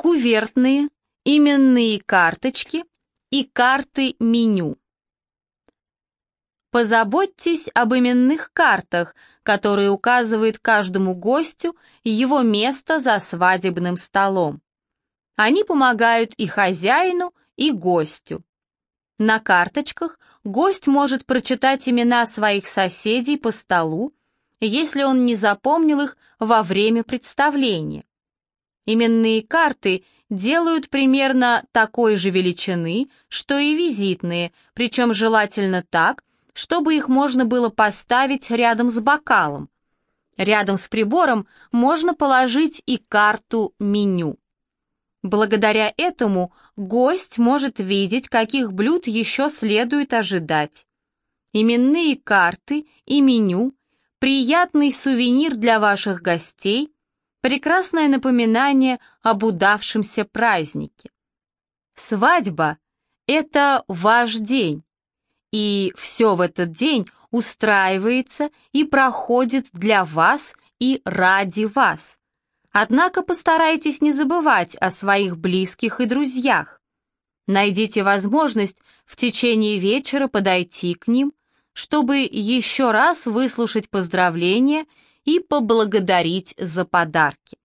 кувертные, именные карточки и карты меню. Позаботьтесь об именных картах, которые указывают каждому гостю его место за свадебным столом. Они помогают и хозяину, и гостю. На карточках гость может прочитать имена своих соседей по столу, если он не запомнил их во время представления. Именные карты делают примерно такой же величины, что и визитные, причем желательно так, чтобы их можно было поставить рядом с бокалом. Рядом с прибором можно положить и карту меню. Благодаря этому гость может видеть, каких блюд еще следует ожидать. Именные карты и меню – приятный сувенир для ваших гостей – прекрасное напоминание об удавшемся празднике. Свадьба — это ваш день, и все в этот день устраивается и проходит для вас и ради вас. Однако постарайтесь не забывать о своих близких и друзьях. Найдите возможность в течение вечера подойти к ним, чтобы еще раз выслушать поздравления и поблагодарить за подарки.